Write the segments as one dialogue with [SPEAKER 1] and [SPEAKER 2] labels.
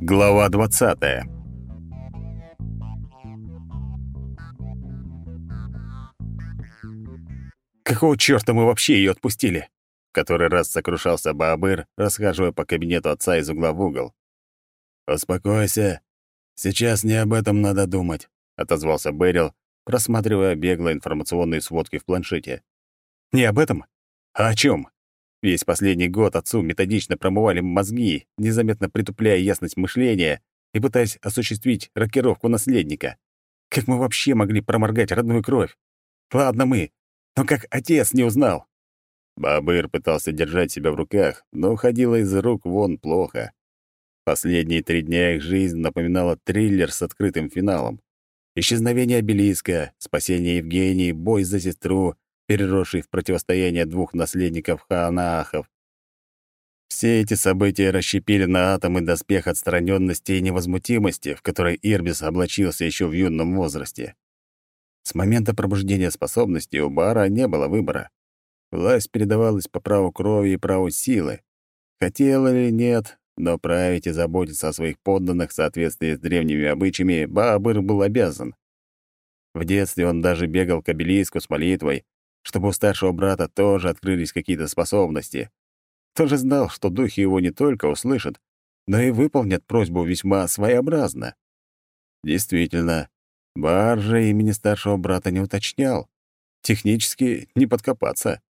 [SPEAKER 1] Глава 20. Какого чёрта мы вообще её отпустили? В который раз сокрушался Баабыр, расхаживая по кабинету отца из угла в угол.
[SPEAKER 2] «Успокойся. Сейчас не об этом надо думать», — отозвался Берил, просматривая бегло информационные сводки в планшете.
[SPEAKER 1] «Не об этом? А о чём? Весь последний год отцу методично промывали мозги, незаметно притупляя ясность мышления и пытаясь осуществить рокировку наследника. Как мы вообще могли проморгать родную кровь? Ладно мы, но как отец не узнал?
[SPEAKER 2] Бабыр пытался держать себя в руках, но уходило из рук вон плохо. Последние три дня их жизнь напоминала триллер с открытым финалом. Исчезновение обелиска, спасение Евгении, бой за сестру, переросший в противостояние двух наследников Хаанаахов. Все эти события расщепили на атомы доспех отстраненности и невозмутимости, в которой Ирбис облачился еще в юном возрасте. С момента пробуждения способностей у Бара не было выбора. Власть передавалась по праву крови и праву силы. Хотел или нет, но править и заботиться о своих подданных в соответствии с древними обычаями Баабыр был обязан. В детстве он даже бегал к обелиску с молитвой, чтобы у старшего брата тоже открылись какие-то способности. Тоже знал, что духи его не только услышат, но и выполнят просьбу весьма своеобразно. Действительно, Баржа имени старшего брата не уточнял. Технически не подкопаться.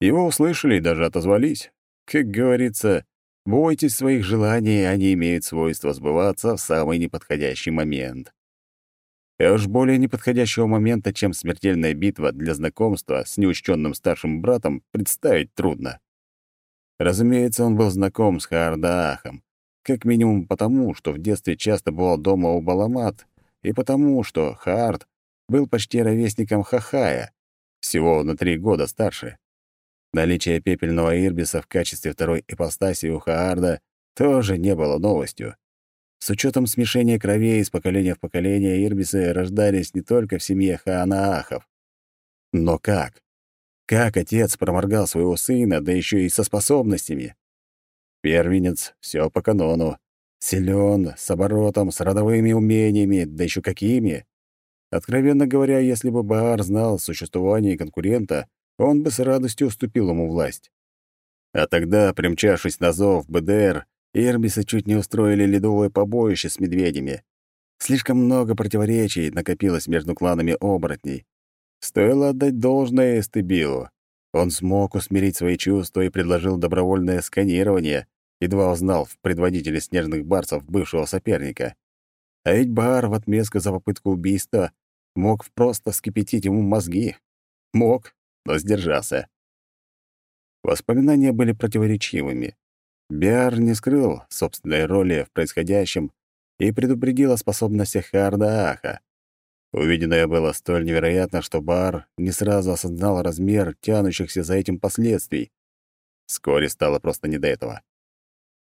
[SPEAKER 2] Его услышали и даже отозвались. Как говорится, бойтесь своих желаний, они имеют свойство сбываться в самый неподходящий момент. И уж более неподходящего момента, чем смертельная битва для знакомства с неучтенным старшим братом, представить трудно. Разумеется, он был знаком с Хардаахом, как минимум потому, что в детстве часто бывал дома у Баламат, и потому, что Хаард был почти ровесником Хахая, всего на три года старше. Наличие пепельного Ирбиса в качестве второй ипостаси у Хаарда тоже не было новостью. С учетом смешения кровей из поколения в поколение ирбисы рождались не только в семье Хаанаахов. Но как? Как отец проморгал своего сына, да еще и со способностями? Первенец — все по канону. Силен, с оборотом, с родовыми умениями, да еще какими. Откровенно говоря, если бы Баар знал о существовании конкурента, он бы с радостью уступил ему власть. А тогда, примчавшись на зов БДР, Ирбисы чуть не устроили ледовое побоище с медведями. Слишком много противоречий накопилось между кланами оборотней. Стоило отдать должное Эстебилу. Он смог усмирить свои чувства и предложил добровольное сканирование, едва узнал в предводителе снежных барсов бывшего соперника. А ведь Бар в отместку за попытку убийства мог просто вскипятить ему мозги. Мог, но сдержался. Воспоминания были противоречивыми. Биар не скрыл собственной роли в происходящем и предупредил о способностях Харда Аха. Увиденное было столь невероятно, что Бар не сразу осознал размер тянущихся за этим последствий. Вскоре стало просто не до этого.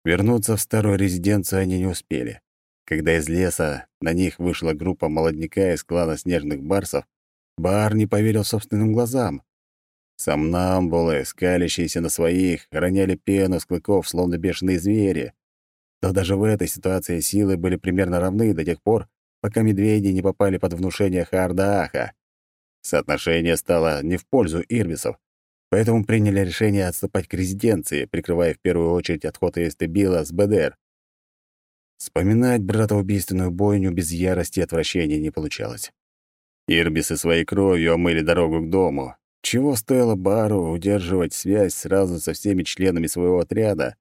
[SPEAKER 2] Вернуться в старую резиденцию они не успели. Когда из леса на них вышла группа молодняка из клана снежных барсов, Бар не поверил собственным глазам. Сомнамбулы, скалящиеся на своих, роняли пену с клыков, словно бешеные звери. Но даже в этой ситуации силы были примерно равны до тех пор, пока медведи не попали под внушение Хардааха. Соотношение стало не в пользу Ирбисов, поэтому приняли решение отступать к резиденции, прикрывая в первую очередь отход Эстебила с БДР. Вспоминать братоубийственную бойню без ярости и отвращения не получалось. Ирбисы своей кровью омыли дорогу к дому, чего стоило Бару удерживать связь сразу со всеми членами своего отряда,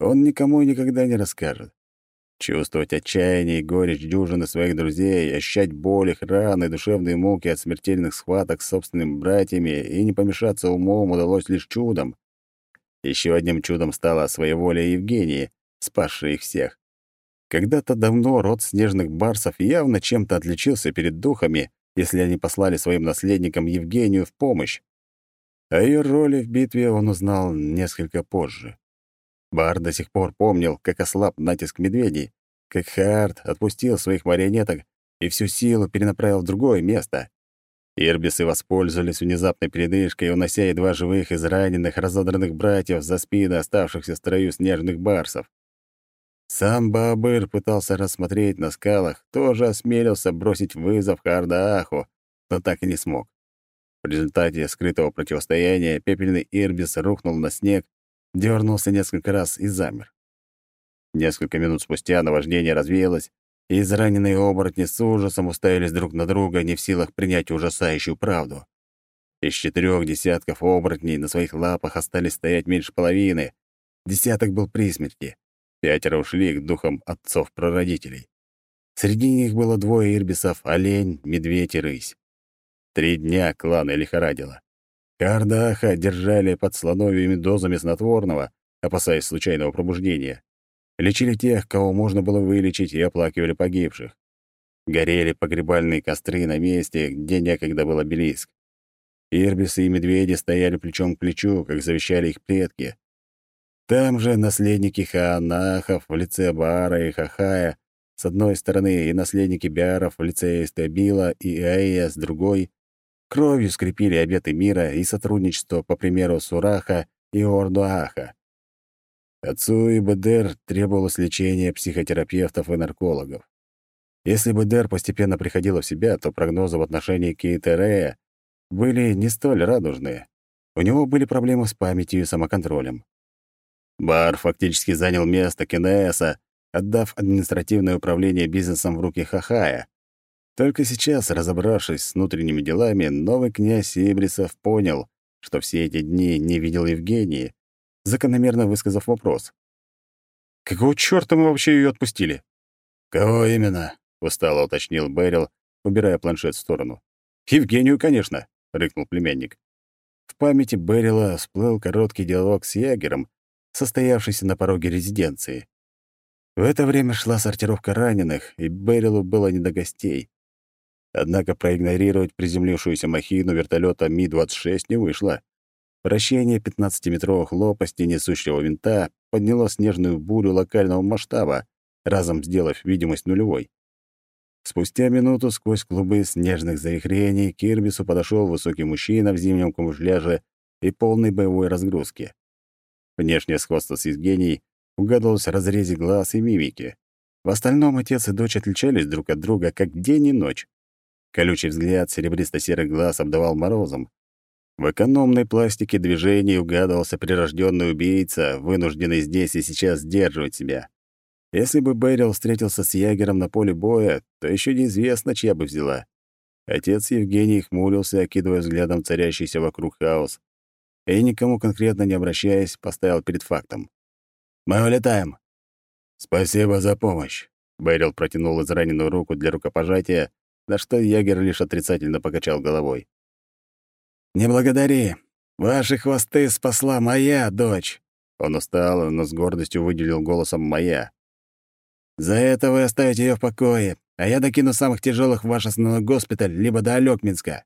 [SPEAKER 2] он никому и никогда не расскажет. Чувствовать отчаяние и горечь дюжины своих друзей, ощущать боль их раны душевные муки от смертельных схваток с собственными братьями и не помешаться умом удалось лишь чудом. Еще одним чудом стала своеволие Евгении, спасшая их всех. Когда-то давно род снежных барсов явно чем-то отличился перед духами, если они послали своим наследникам Евгению в помощь. О ее роли в битве он узнал несколько позже. Бар до сих пор помнил, как ослаб натиск медведей, как Харт отпустил своих марионеток и всю силу перенаправил в другое место. Ирбисы воспользовались внезапной передышкой, унося едва живых из раненых, разодранных братьев за спины оставшихся в строю снежных барсов. Сам Баабыр пытался рассмотреть на скалах, тоже осмелился бросить вызов Хардааху, но так и не смог. В результате скрытого противостояния пепельный Ирбис рухнул на снег, дернулся несколько раз и замер. Несколько минут спустя наваждение развеялось, и израненные оборотни с ужасом уставились друг на друга, не в силах принять ужасающую правду. Из четырех десятков оборотней на своих лапах остались стоять меньше половины. Десяток был при смерти. Пятеро ушли к духам отцов-прародителей. Среди них было двое ирбисов — олень, медведь и рысь. Три дня кланы лихорадило. Кардаха держали под слоновьими дозами снотворного, опасаясь случайного пробуждения. Лечили тех, кого можно было вылечить, и оплакивали погибших. Горели погребальные костры на месте, где некогда был обелиск. Ирбисы и медведи стояли плечом к плечу, как завещали их предки. Там же наследники Хаанахов в лице Баара и Хахая с одной стороны и наследники Биаров в лице Эстабила и Аия с другой кровью скрепили обеты мира и сотрудничество по примеру Сураха и Ордуаха. Отцу и Бедер требовалось лечение психотерапевтов и наркологов. Если Бедер постепенно приходила в себя, то прогнозы в отношении Кейтерея были не столь радужные. У него были проблемы с памятью и самоконтролем. Бар фактически занял место Кенеса, отдав административное управление бизнесом в руки Хахая. Только сейчас, разобравшись с внутренними делами, новый князь Ибрисов понял, что все эти дни не видел Евгении, закономерно высказав вопрос. «Какого чёрта мы вообще её отпустили?» «Кого именно?» — устало уточнил Бэрил, убирая планшет в сторону. «Евгению, конечно», — рыкнул племянник. В памяти Берила всплыл короткий диалог с Ягером, состоявшийся на пороге резиденции. В это время шла сортировка раненых, и Берилу было не до гостей. Однако проигнорировать приземлившуюся махину вертолета Ми-26 не вышло. Вращение 15-метровых лопастей несущего винта подняло снежную бурю локального масштаба, разом сделав видимость нулевой. Спустя минуту сквозь клубы снежных завихрений к Ирбису подошел высокий мужчина в зимнем камуфляже и полной боевой разгрузке. Внешнее сходство с Евгенией угадывалось в разрезе глаз и мимики. В остальном отец и дочь отличались друг от друга, как день и ночь. Колючий взгляд серебристо-серых глаз обдавал морозом. В экономной пластике движений угадывался прирожденный убийца, вынужденный здесь и сейчас сдерживать себя. Если бы Бэрил встретился с ягером на поле боя, то еще неизвестно, чья бы взяла. Отец Евгений хмурился, окидывая взглядом царящийся вокруг хаос и, никому конкретно не обращаясь, поставил перед фактом. «Мы улетаем». «Спасибо за помощь», — Бэрил протянул израненную руку для рукопожатия, на что Ягер лишь отрицательно покачал головой. «Не благодари. Ваши хвосты спасла моя дочь». Он устал, но с гордостью выделил голосом «моя». «За это вы оставите ее в покое, а я докину самых тяжелых в ваш основной госпиталь, либо до Алёкминска.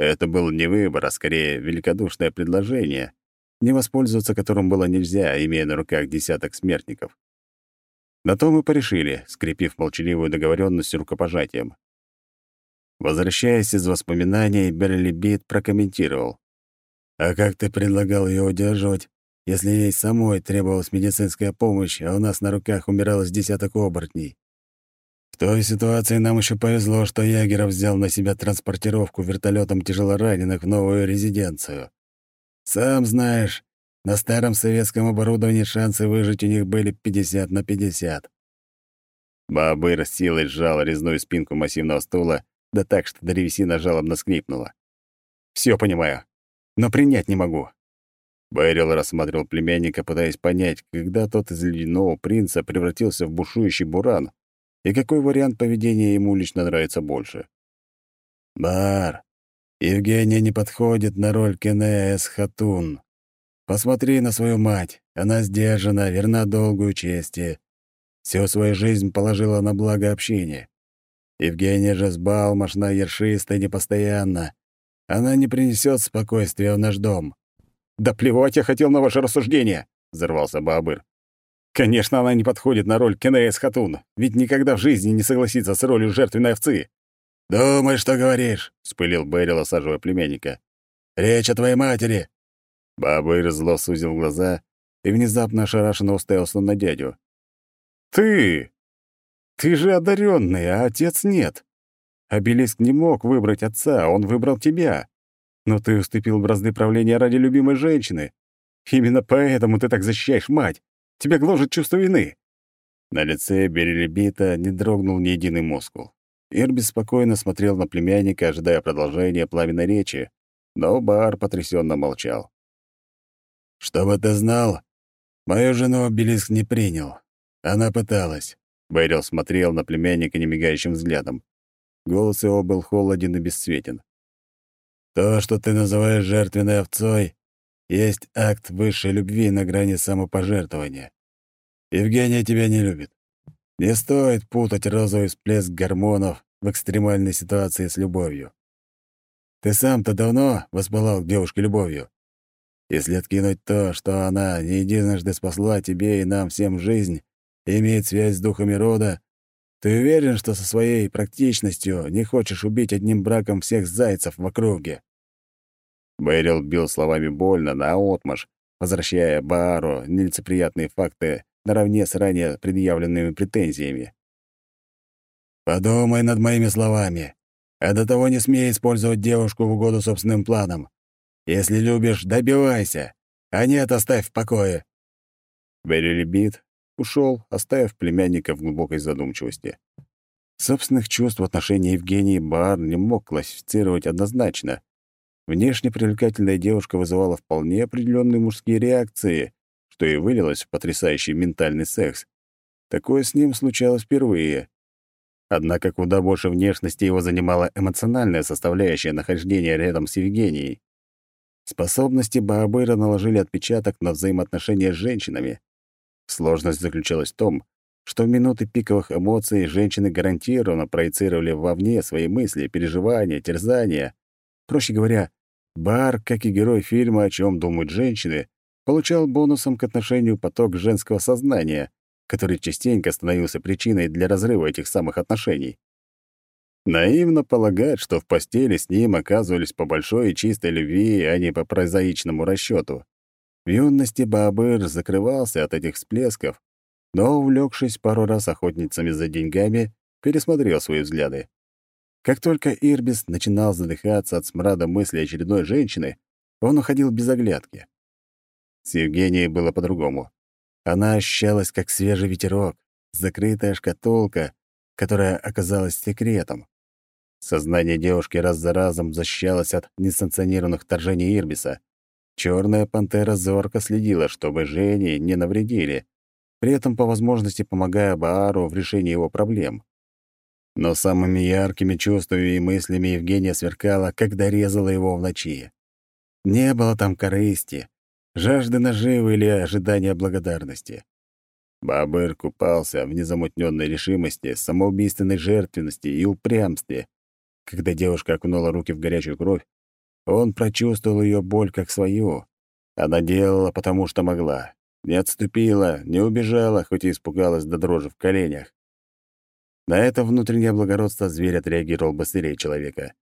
[SPEAKER 2] Это был не выбор, а скорее великодушное предложение, не воспользоваться которым было нельзя, имея на руках десяток смертников. На то мы порешили, скрепив молчаливую договоренность рукопожатием. Возвращаясь из воспоминаний, Берли прокомментировал. «А как ты предлагал ее удерживать, если ей самой требовалась медицинская помощь, а у нас на руках умиралось десяток оборотней?» Той ситуации нам еще повезло, что Ягеров взял на себя транспортировку вертолетом тяжелораненых в новую резиденцию. Сам знаешь, на старом советском оборудовании шансы выжить у них были 50 на 50. Бабыр силой сжал резную спинку массивного стула, да так, что древесина жалобно скрипнула. Все понимаю, но принять не могу». Байрил рассматривал племянника, пытаясь понять, когда тот из ледяного принца превратился в бушующий буран, и какой вариант поведения ему лично нравится больше. «Бар, Евгения не подходит на роль Кенеэс Хатун. Посмотри на свою мать. Она сдержана, верна долгу и чести. Всю свою жизнь положила на благо общения. Евгения же сбалмошна, ершиста и непостоянна. Она не принесет спокойствия в наш дом». «Да плевать я хотел на ваше рассуждение!» — взорвался Баабыр. Конечно, она не подходит на роль Кенеэс Хатун, ведь никогда в жизни не согласится с ролью жертвенной овцы. «Думай, что говоришь», — вспылил Берил, осаживая племянника. «Речь о твоей матери». Бабыр зло сузил глаза и внезапно ошарашенно уставился на дядю. Ты! Ты же одаренный, а отец нет. Обелиск не мог выбрать отца, он выбрал тебя. Но ты уступил бразды правления ради любимой женщины. Именно поэтому ты так защищаешь мать. Тебя гложет чувство вины». На лице Берелебита не дрогнул ни единый мускул. Ирбис спокойно смотрел на племянника, ожидая продолжения пламенной речи, но Бар потрясенно молчал. «Чтобы ты знал, мою жену обелиск не принял. Она пыталась». Бэрил смотрел на племянника немигающим взглядом. Голос его был холоден и бесцветен. «То, что ты называешь жертвенной овцой, есть акт высшей любви на грани самопожертвования. Евгения тебя не любит. Не стоит путать розовый всплеск гормонов в экстремальной ситуации с любовью. Ты сам-то давно воспылал к девушке любовью. Если откинуть то, что она не единожды спасла тебе и нам всем жизнь и имеет связь с духами рода, ты уверен, что со своей практичностью не хочешь убить одним браком всех зайцев в округе?» Бэрил бил словами больно, наотмашь, возвращая Баару нелицеприятные факты наравне с ранее предъявленными претензиями. «Подумай над моими словами, а до того не смей использовать девушку в угоду собственным планам. Если любишь, добивайся, а нет, оставь в покое». Берили бит, ушел, оставив племянника в глубокой задумчивости. Собственных чувств в отношении Евгении Баар не мог классифицировать однозначно. Внешне привлекательная девушка вызывала вполне определенные мужские реакции, что и вылилось в потрясающий ментальный секс. Такое с ним случалось впервые. Однако куда больше внешности его занимала эмоциональная составляющая нахождения рядом с Евгенией. Способности Баабыра наложили отпечаток на взаимоотношения с женщинами. Сложность заключалась в том, что в минуты пиковых эмоций женщины гарантированно проецировали вовне свои мысли, переживания, терзания. Проще говоря, Бар, как и герой фильма «О чем думают женщины», получал бонусом к отношению поток женского сознания, который частенько становился причиной для разрыва этих самых отношений. Наивно полагать, что в постели с ним оказывались по большой и чистой любви, а не по прозаичному расчету. В юности Баабыр закрывался от этих всплесков, но, увлекшись пару раз охотницами за деньгами, пересмотрел свои взгляды. Как только Ирбис начинал задыхаться от смрада мысли очередной женщины, он уходил без оглядки. С Евгенией было по-другому. Она ощущалась, как свежий ветерок, закрытая шкатулка, которая оказалась секретом. Сознание девушки раз за разом защищалось от несанкционированных вторжений Ирбиса. Черная пантера зорко следила, чтобы Жене не навредили, при этом по возможности помогая Баару в решении его проблем. Но самыми яркими чувствами и мыслями Евгения сверкала, когда резала его в ночи. Не было там корысти, жажды наживы или ожидания благодарности. Бабыр купался в незамутненной решимости, самоубийственной жертвенности и упрямстве. Когда девушка окунула руки в горячую кровь, он прочувствовал ее боль как свою. Она делала, потому что могла. Не отступила, не убежала, хоть и испугалась до дрожи в коленях. На это внутреннее благородство зверь отреагировал быстрее человека.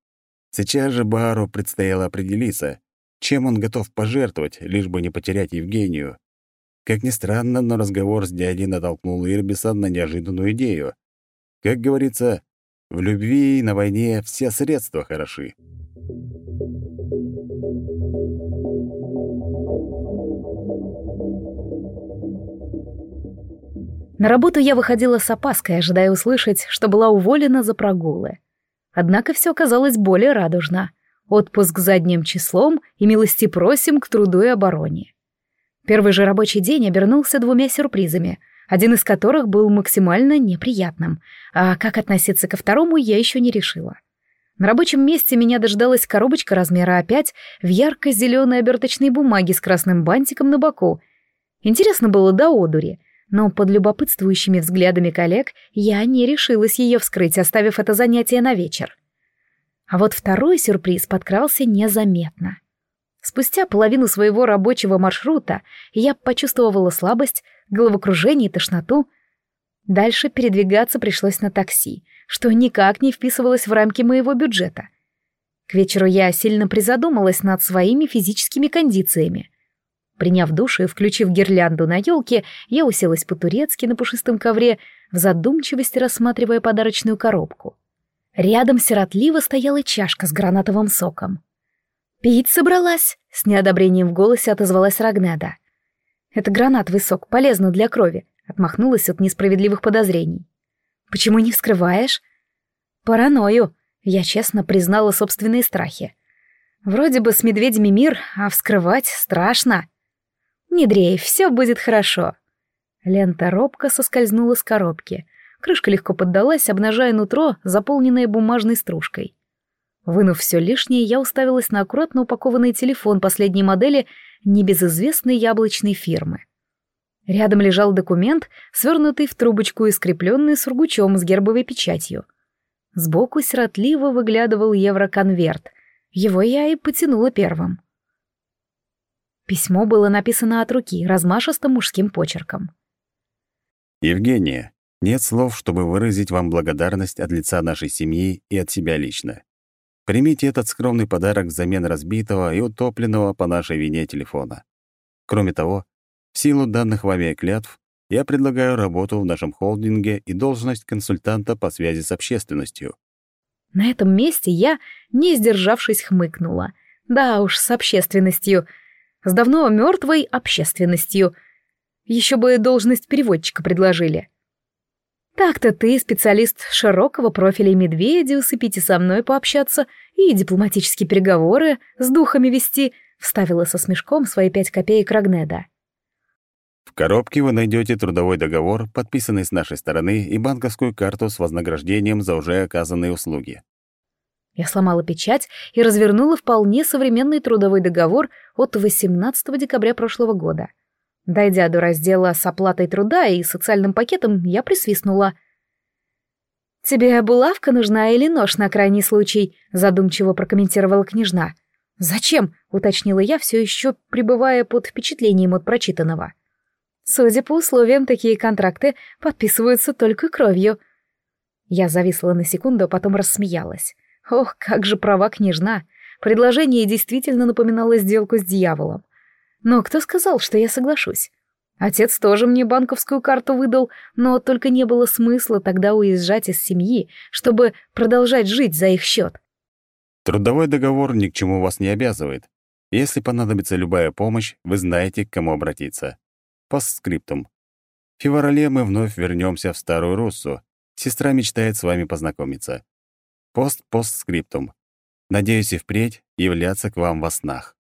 [SPEAKER 2] Сейчас же Бару предстояло определиться, чем он готов пожертвовать, лишь бы не потерять Евгению. Как ни странно, но разговор с дядей натолкнул Ирбиса на неожиданную идею. Как говорится, в любви и на войне все средства хороши.
[SPEAKER 3] На работу я выходила с опаской, ожидая услышать, что была уволена за прогулы. Однако все оказалось более радужно. Отпуск задним числом и милости просим к труду и обороне. Первый же рабочий день обернулся двумя сюрпризами, один из которых был максимально неприятным, а как относиться ко второму я еще не решила. На рабочем месте меня дождалась коробочка размера А5 в ярко-зеленой оберточной бумаге с красным бантиком на боку. Интересно было до одури — но под любопытствующими взглядами коллег я не решилась ее вскрыть, оставив это занятие на вечер. А вот второй сюрприз подкрался незаметно. Спустя половину своего рабочего маршрута я почувствовала слабость, головокружение и тошноту. Дальше передвигаться пришлось на такси, что никак не вписывалось в рамки моего бюджета. К вечеру я сильно призадумалась над своими физическими кондициями — Приняв душ и включив гирлянду на елке, я уселась по-турецки на пушистом ковре, в задумчивости рассматривая подарочную коробку. Рядом сиротливо стояла чашка с гранатовым соком. «Пить собралась?» — с неодобрением в голосе отозвалась Рагнеда. «Это гранатовый сок, полезно для крови», — отмахнулась от несправедливых подозрений. «Почему не вскрываешь?» «Паранойю», — я честно признала собственные страхи. «Вроде бы с медведями мир, а вскрывать страшно». «Не дрейф, все будет хорошо». Лента робко соскользнула с коробки. Крышка легко поддалась, обнажая нутро, заполненное бумажной стружкой. Вынув все лишнее, я уставилась на аккуратно упакованный телефон последней модели небезызвестной яблочной фирмы. Рядом лежал документ, свернутый в трубочку и скрепленный сургучом с гербовой печатью. Сбоку сиротливо выглядывал евроконверт. Его я и потянула первым. Письмо было написано от руки, размашистым мужским почерком.
[SPEAKER 2] «Евгения, нет слов, чтобы выразить вам благодарность от лица нашей семьи и от себя лично. Примите этот скромный подарок взамен разбитого и утопленного по нашей вине телефона. Кроме того, в силу данных вами клятв, я предлагаю работу в нашем холдинге и должность консультанта по связи с общественностью.
[SPEAKER 3] На этом месте я, не сдержавшись, хмыкнула. Да уж, с общественностью. С давно мертвой общественностью. Еще бы должность переводчика предложили. Так-то ты специалист широкого профиля медведя, усыпите со мной пообщаться и дипломатические переговоры с духами вести, вставила со смешком свои пять копеек Рагнеда.
[SPEAKER 2] В коробке вы найдете трудовой договор, подписанный с нашей стороны, и банковскую карту с вознаграждением за уже оказанные услуги.
[SPEAKER 3] Я сломала печать и развернула вполне современный трудовой договор от 18 декабря прошлого года. Дойдя до раздела с оплатой труда и социальным пакетом, я присвистнула. «Тебе булавка нужна или нож на крайний случай?» — задумчиво прокомментировала княжна. «Зачем?» — уточнила я, все еще пребывая под впечатлением от прочитанного. «Судя по условиям, такие контракты подписываются только кровью». Я зависла на секунду, а потом рассмеялась. Ох, как же права княжна! Предложение действительно напоминало сделку с дьяволом. Но кто сказал, что я соглашусь? Отец тоже мне банковскую карту выдал, но только не было смысла тогда уезжать из семьи, чтобы продолжать жить за их счет.
[SPEAKER 2] Трудовой договор ни к чему вас не обязывает. Если понадобится любая помощь, вы знаете, к кому обратиться. Постскриптум. В феврале мы вновь вернемся в Старую Руссу. Сестра мечтает с вами познакомиться. Пост-постскриптум. Надеюсь и впредь являться к вам во снах.